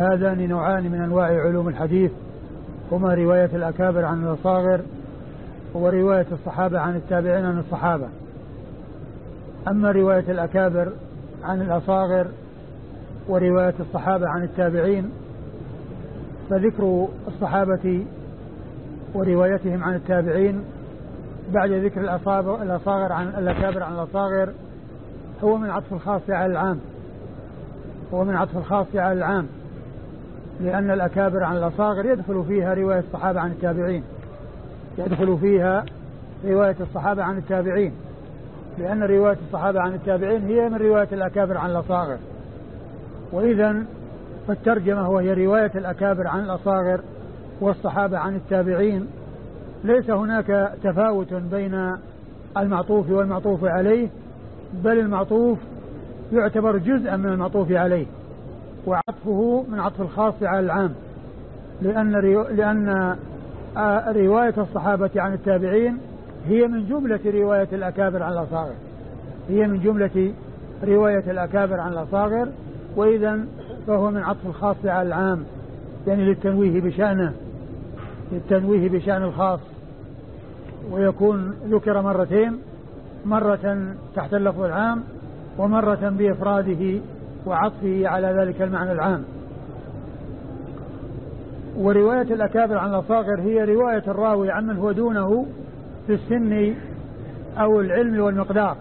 هذان نوعان من أنواع علوم الحديث هما رواية الأكابر عن الاصاغر ورواية الصحابة عن التابعين عن الصحابة. أما رواية الأكابر عن الأصاغر ورواية الصحابة عن التابعين فذكر الصحابة وروايتهم عن التابعين بعد ذكر الأصاغر عن الأكابر عن الأصاغر هو من عطف الخاص على العام هو من عطف الخاص على العام لأن الأكابر عن الأصاغر يدخل فيها رواية الصحابة عن التابعين. يدخل فيها رواية الصحابة عن التابعين. لأن رواية الصحابة عن التابعين هي من رواية الأكابر عن الأصاغر. وإذا فالترجمة وهي رواية الأكابر عن الأصاغر والصحابة عن التابعين ليس هناك تفاوت بين المعطوف والمعطوف عليه بل المعطوف يعتبر جزءا من المعطوف عليه. وعطفه من عطف الخاص على العام. لأن لأن رواية الصحابة عن التابعين هي من جملة رواية الأكابر عن الأصاغر. هي من جملة رواية الأكابر عن الأصاغر وإذا فهو من عطف الخاص على العام. يعني للتنويه بشأنه للتنويه بشأن الخاص. ويكون ذكر مرتين مرة تحت اللفظ العام ومرة بإفراده وعطفه على ذلك المعنى العام. ورواية الأكابر عن الأصاغر هي رواية الراوي عمن هو دونه في السن أو العلم والمقدار.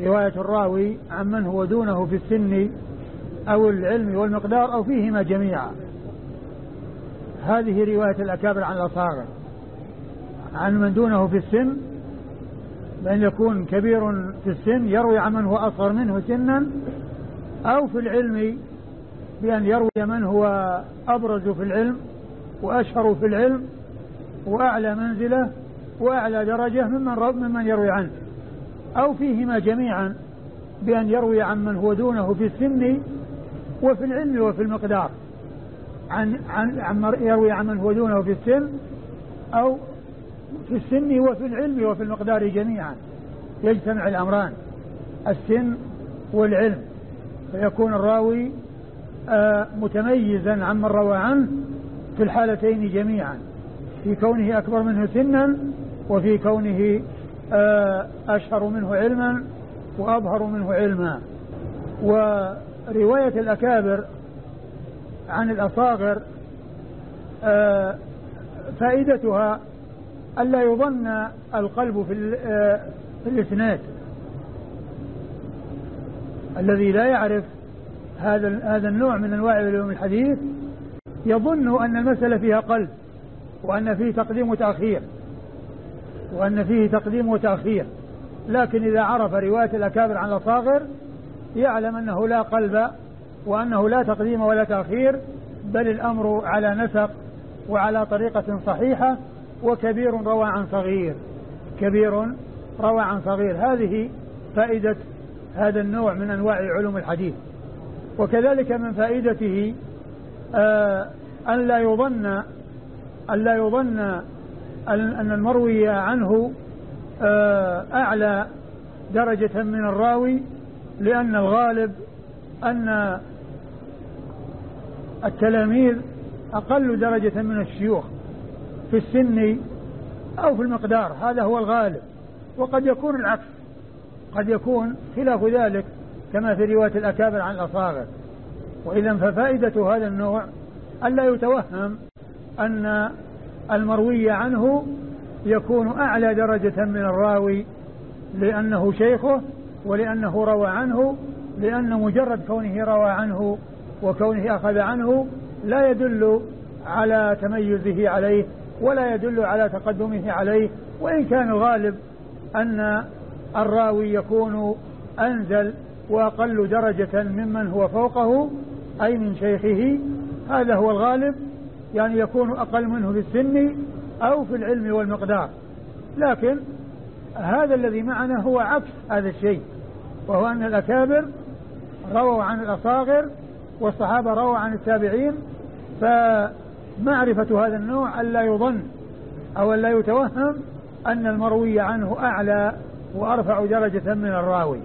رواية الراوي عمن هو دونه في السن أو العلم والمقدار أو فيهما جميعا. هذه رواية الأكابر عن الأصاغر. عن من دونه في السن بأن يكون كبير في السن يروي عن من هو أصغر منه سنا أو في العلم بأن يروي من هو أبرز في العلم وأشهر في العلم وأعلى منزلة وأعلى درجة ممن ممن يروي عنه. أو فيهما جميعا بأن يروي عن من هو دونه في السن وفي العلم وفي المقدار. عن عن, عن يروي عن من هو دونه في السن أو في السن وفي العلم وفي المقدار جميعا. يجتمع الأمران السن والعلم. فيكون الراوي آه، متميزا عمن روى عنه في الحالتين جميعا في كونه أكبر منه سنا وفي كونه آه، أشهر منه علما وأظهر منه علما. ورواية الأكابر عن الأصاغر آه، فائدتها ألا يظن القلب في الإسناد. الذي لا يعرف هذا هذا النوع من أنواع علوم الحديث يظن أن المسألة فيها قلب وأن فيه تقديم وتأخير وأن فيه تقديم وتأخير. لكن إذا عرف رواية الأكابر عن الأصاغر يعلم أنه لا قلب وأنه لا تقديم ولا تأخير بل الأمر على نسق وعلى طريقة صحيحة وكبير روى عن صغير كبير روى عن صغير. هذه فائدة هذا النوع من أنواع علوم الحديث. وكذلك من فائدته آه أن لا يظن أن لا يظن أن المروي عنه آه أعلى درجة من الراوي لأن الغالب أن التلاميذ أقل درجة من الشيوخ في السن أو في المقدار. هذا هو الغالب. وقد يكون العكس. قد يكون خلاف ذلك كما في رواية الأكابر عن الأصاغر. وإذا ففائدة هذا النوع ألا يتوهم أن المروي عنه يكون أعلى درجة من الراوي لأنه شيخه ولأنه روى عنه لأن مجرد كونه روى عنه وكونه أخذ عنه لا يدل على تميزه عليه ولا يدل على تقدمه عليه. وإن كان الغالب أن الراوي يكون أنزل وأقل درجة ممن هو فوقه أي من شيخه. هذا هو الغالب يعني يكون أقل منه في السن أو في العلم والمقدار. لكن هذا الذي معنا هو عكس هذا الشيء وهو أن الأكابر رووا عن الأصاغر والصحابة رووا عن التابعين فمعرفة هذا النوع ألا يظن أو ألا يتوهم أن المروي عنه أعلى وأرفع درجة من الراوي.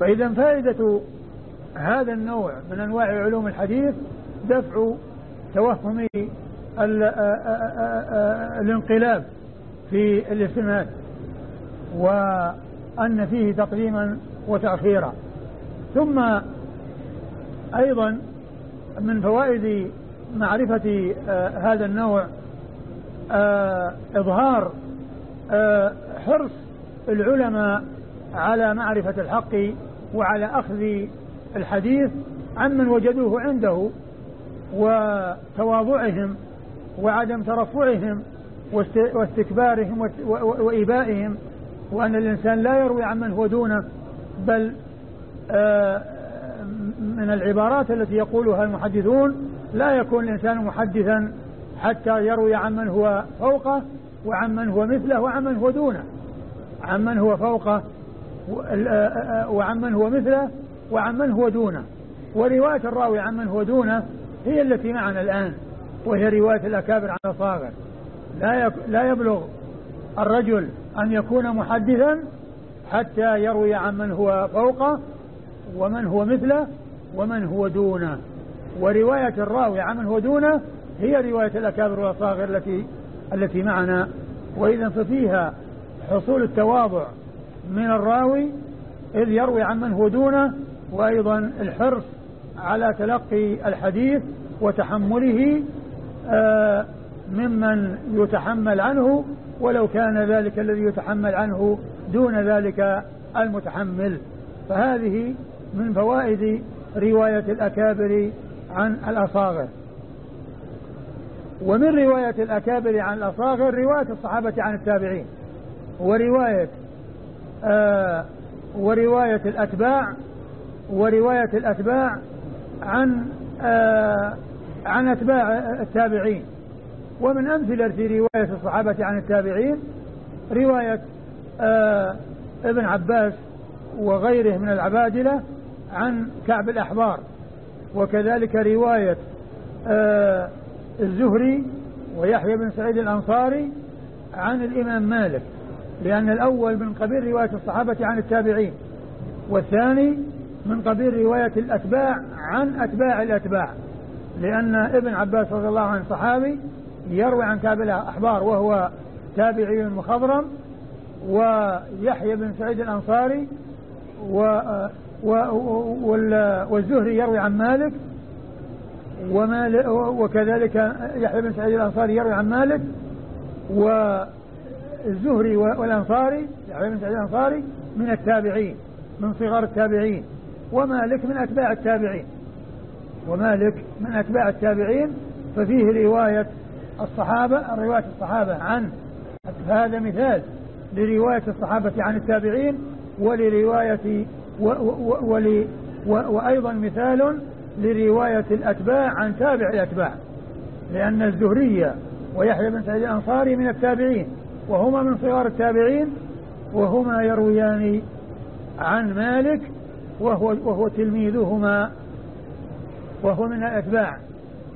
فإذا فائدة هذا النوع من أنواع علوم الحديث دفع توهم الانقلاب في الاسناد وأن فيه تقديما وتأخيرا. ثم أيضا من فوائد معرفة هذا النوع إظهار حرص العلماء على معرفة الحق وعلى أخذ الحديث عمن وجدوه عنده وتواضعهم وعدم ترفعهم واستكبارهم وإيبائهم وأن الإنسان لا يروي عمن هو دونه بل آه، من العبارات التي يقولها المحدثون لا يكون الإنسان محدثا حتى يروي عمن هو فوقه وعمن هو مثله وعمن هو دونه. عمن هو فوقه وعمن هو مثله وعمن هو دونه. ورواية الراوي عمن هو دونه هي التي معنا الآن وهي رواية الأكابر عن الصاغر. لا لا يبلغ الرجل أن يكون محدثا حتى يروي عمن هو فوقه ومن هو مثله ومن هو دونه. ورواية الراوي عمن هو دونه هي رواية الأكابر والأصاغر التي التي معنا وإذا ففيها حصول التواضع من الراوي إذ يروي عمن هو دونه وأيضا الحرص على تلقي الحديث وتحمله آه ممن يتحمل عنه ولو كان ذلك الذي يتحمل عنه دون ذلك المتحمل. فهذه من فوائد رواية الأكابر عن الأصاغر. ومن رواية الأكابر عن الأصاغر رواية الصحابة عن التابعين. ورواية آه ورواية الأتباع ورواية الأتباع عن آه عن أتباع التابعين. ومن أمثلة رواية الصحابة عن التابعين رواية آه ابن عباس وغيره من العبادلة عن كعب الأحبار. وكذلك رواية آه الزهري ويحيى بن سعيد الأنصاري عن الإمام مالك لأن الأول من قبيل رواية الصحابة عن التابعين والثاني من قبيل رواية الأتباع عن أتباع الأتباع لأن ابن عباس رضي الله عنه صحابي يروي عن كعب الأحبار وهو تابعي مخضرم ويحيى بن سعيد الأنصاري و والزهري يروي عن مالك ومالك وكذلك يحيى بن سعيد الأنصاري يروي عن مالك والزهري والأنصاري يحيى بن سعيد الأنصاري من التابعين من صغار التابعين ومالك من أتباع التابعين. ومالك من أتباع التابعين ففيه رواية الصحابة رواية الصحابة عن هذا مثال لرواية الصحابة عن التابعين ولرواية و و ول وأيضا مثال لرواية الأتباع عن تابع الأتباع لأن الزهرية ويحيى بن سعيد الأنصاري من التابعين وهما من صغار التابعين وهما يرويان عن مالك وهو وهو تلميذهما وهو من الأتباع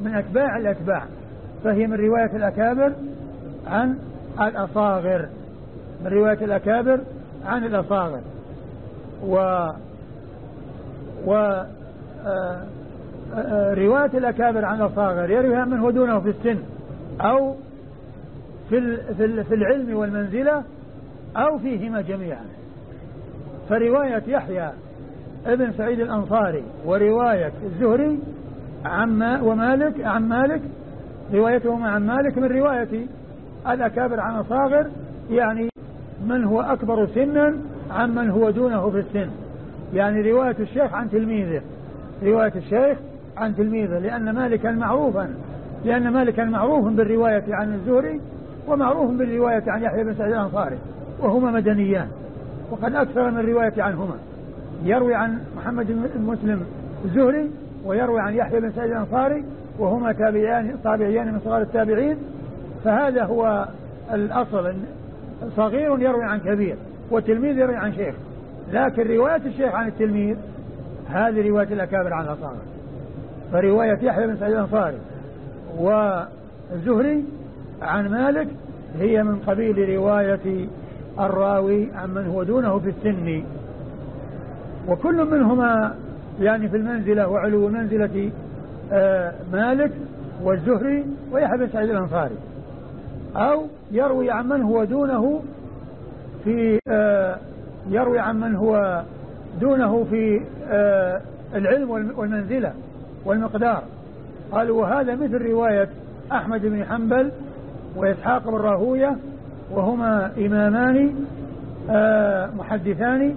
من أتباع الأتباع فهي من رواية الأكابر عن الأصاغر من رواية الأكابر عن الأصاغر و و آه، رواية الأكابر عن الأصاغر يرويها من هو دونه في السن أو في في العلم والمنزلة أو فيهما جميعا. فرواية يحيى ابن سعيد الأنصاري ورواية الزهري عن ومالك عن مالك روايتهما عن مالك من رواية الأكابر عن الصاغر يعني من هو أكبر سنا عن من هو دونه في السن. يعني رواية الشيخ عن تلميذه. رواية الشيخ عن تلميذه لأن مالكا معروفا لأن مالكا معروف بالرواية عن الزهري ومعروف بالرواية عن يحيى بن سعيد الأنصاري وهما مدنيان وقد أكثر من الرواية عنهما. يروي عن محمد بن مسلم الزهري ويروي عن يحيى بن سعيد الأنصاري وهما تابعيان تابعيان من صغار التابعين. فهذا هو الأصل. صغير يروي عن كبير وتلميذ يروي عن شيخ. لكن رواية الشيخ عن التلميذ هذه رواية الأكابر عن الأصابع فرواية يحيى بن سعيد الأنصاري. والزهري عن مالك هي من قبيل رواية الراوي عن من هو دونه في السن. وكل منهما يعني في المنزلة وعلو منزلة آه، مالك والزهري ويحيى بن سعيد الأنصاري. أو يروي عن من هو دونه في آه، يروي عن من هو دونه في آه، العلم والمنزلة. والمقدار. قالوا وهذا مثل رواية أحمد بن حنبل وإسحاق بن راهوية وهما إمامان محدثان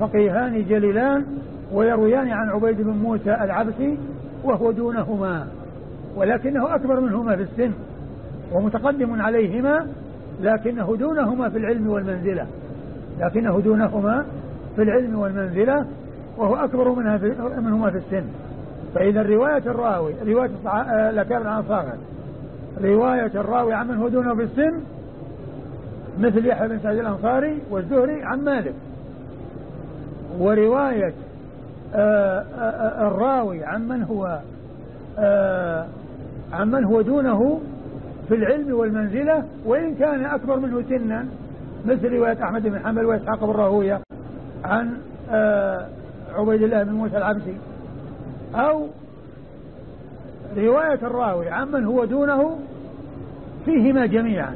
فقيهان جليلان ويرويان عن عبيد بن موسى العبسي وهو دونهما ولكنه أكبر منهما في السن ومتقدم عليهما لكنه دونهما في العلم والمنزلة. لكنه دونهما في العلم والمنزلة وهو أكبر منها في منهما في السن. فإذا رواية الراوي رواية الأكابر عن صاغر رواية الراوي عن من هو دونه في السن مثل يحيى بن سعيد الأنصاري والزهري عن مالك. ورواية آه، آه، آه، الراوي عمن هو عمن هو دونه في العلم والمنزلة وإن كان أكبر منه سنا مثل رواية أحمد بن حنبل وإسحاق بن راهوية عن عبيد الله بن موسى العبسي. أو رواية الراوي عمن هو دونه فيهما جميعا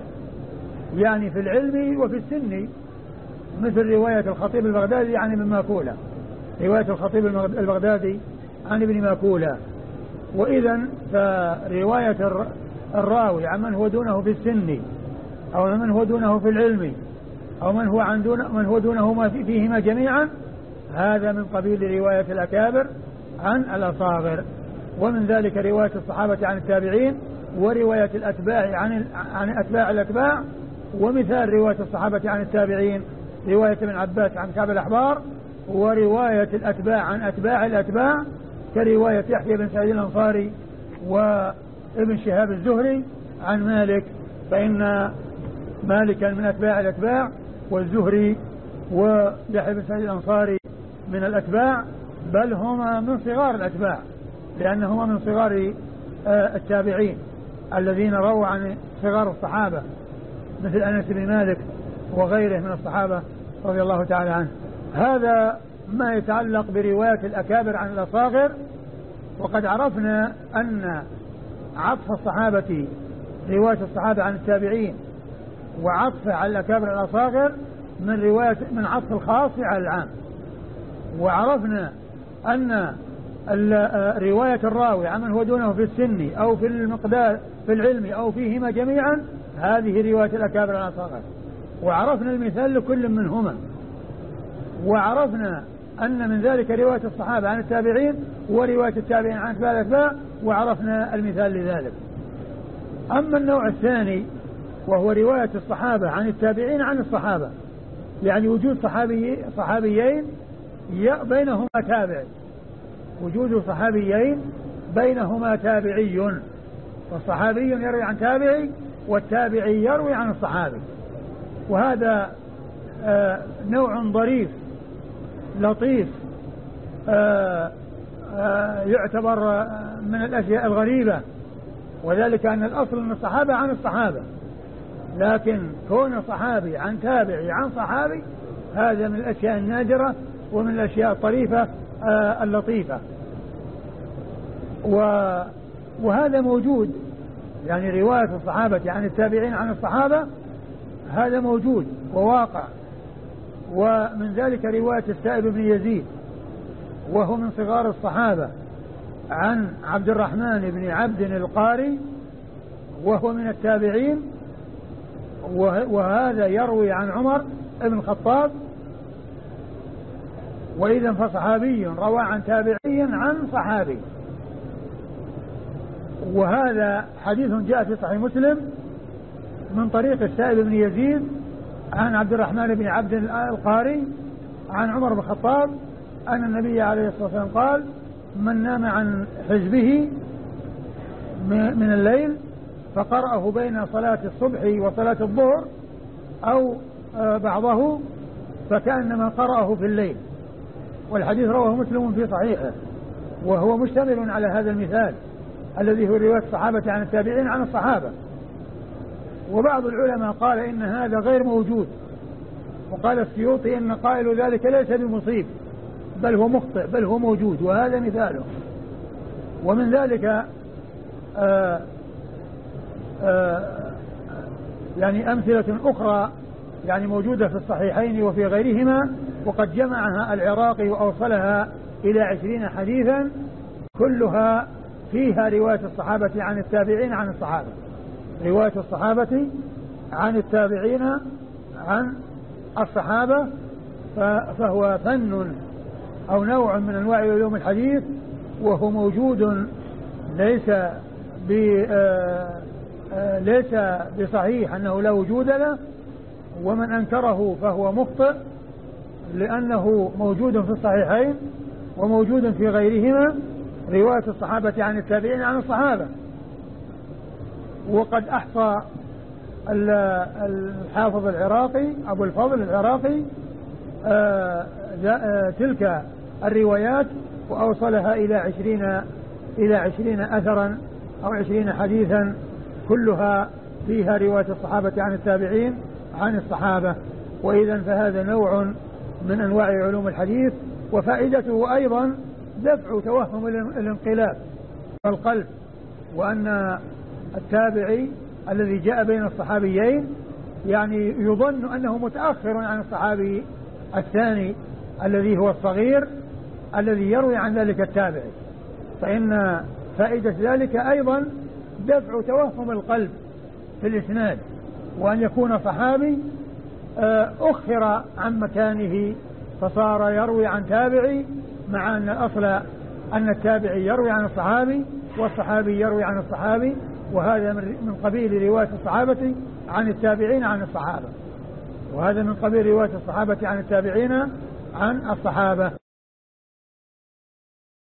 يعني في العلم وفي السن مثل رواية الخطيب البغدادي عن ابن ماكولة رواية الخطيب البغدادي عن ابن ماكولة وإذا فرواية الراوي عن من هو دونه في السن أو من هو دونه في العلم أو من هو عن دون من هو دونهما فيهما جميعا هذا من قبيل رواية الأكابر. عن الأصاغر. ومن ذلك رواية الصحابة عن التابعين ورواية الأتباع عن عن أتباع الأتباع ومثال رواية الصحابة عن التابعين رواية ابن عباس عن كعب الأحبار ورواية الأتباع عن أتباع الأتباع كرواية يحيى بن سعيد الأنصاري وابن شهاب الزهري عن مالك. فإن مالكا من أتباع الأتباع والزهري ويحيى بن سعيد الأنصاري من الأتباع بل هما من صغار الأتباع لأنهما من صغار آه، التابعين الذين رووا عن صغار الصحابة مثل أنس بن مالك وغيره من الصحابة رضي الله تعالى عنه. هذا ما يتعلق برواية الأكابر عن الأصاغر وقد عرفنا أن عطف الصحابة رواية الصحابة عن التابعين وعطف على الأكابر الأصاغر من رواية من عطف الخاص على العام. وعرفنا أن رواية الراوي عمن هو دونه في السن أو في المقدار في العلم أو فيهما جميعا هذه رواية الأكابر الأصاغر وعرفنا المثال لكل منهما. وعرفنا أن من ذلك رواية الصحابة عن التابعين ورواية التابعين عن أتباع الأتباع وعرفنا المثال لذلك. أما النوع الثاني وهو رواية الصحابة عن التابعين عن الصحابة يعني وجود صحابي صحابيين بينهما تابع. وجود صحابيين بينهما تابعي. والصحابي يروي عن تابعي والتابعي يروي عن الصحابي. وهذا آه نوع ظريف لطيف آه آه يعتبر من الأشياء الغريبة. وذلك أن الأصل أن الصحابة عن الصحابة. لكن كون صحابي عن تابعي عن صحابي هذا من الأشياء النادرة ومن الأشياء الطريفة آه اللطيفة. وهذا موجود. يعني رواية الصحابة عن التابعين عن الصحابة هذا موجود وواقع. ومن ذلك رواية السائب بن يزيد وهو من صغار الصحابة عن عبد الرحمن بن عبد القاري وهو من التابعين. وهذا يروي عن عمر بن الخطاب وإذا فصحابي روى عن تابعي عن صحابي. وهذا حديث جاء في صحيح مسلم من طريق السائب بن يزيد عن عبد الرحمن بن عبد القاري عن عمر بن الخطاب أن النبي عليه الصلاة والسلام قال من نام عن حزبه من الليل فقرأه بين صلاة الصبح وصلاة الظهر أو آه، بعضه فكأنما قرأه في الليل. والحديث رواه مسلم في صحيحه وهو مشتمل على هذا المثال الذي هو رواية الصحابة عن التابعين عن الصحابة. وبعض العلماء قال إن هذا غير موجود وقال السيوطي إن قائل ذلك ليس بمصيب بل هو مخطئ بل هو موجود وهذا مثاله. ومن ذلك آآ آه، آآ آه، يعني أمثلة أخرى يعني موجودة في الصحيحين وفي غيرهما وقد جمعها العراقي وأوصلها إلى عشرين حديثا كلها فيها رواية الصحابة عن التابعين عن الصحابة. رواية الصحابة عن التابعين عن الصحابة فهو فن أو نوع من أنواع علوم الحديث وهو موجود ليس ب آه، آه، ليس بصحيح أنه لا وجود له ومن أنكره فهو مخطئ. لأنه موجود في الصحيحين وموجود في غيرهما رواية الصحابة عن التابعين عن الصحابة. وقد أحصى الحافظ العراقي أبو الفضل العراقي آه، آه، تلك الروايات وأوصلها إلى عشرين إلى عشرين أثرا أو عشرين حديثا كلها فيها رواية الصحابة عن التابعين عن الصحابة. وإذا فهذا نوع من أنواع علوم الحديث وفائدته أيضا دفع توهم الانقلاب القلب وأن التابعي الذي جاء بين الصحابيين يعني يظن أنه متأخر عن الصحابي الثاني الذي هو الصغير الذي يروي عن ذلك التابعي. فإن فائدة ذلك أيضا دفع توهم القلب في الإسناد وأن يكون صحابي أخر عن مكانه فصار يروي عن تابعي مع أن الأصل أن التابعي يروي عن الصحابي والصحابي يروي عن الصحابي وهذا من قبيل رواية الصحابة عن التابعين عن الصحابة. وهذا من قبيل رواية الصحابة عن التابعين عن الصحابة.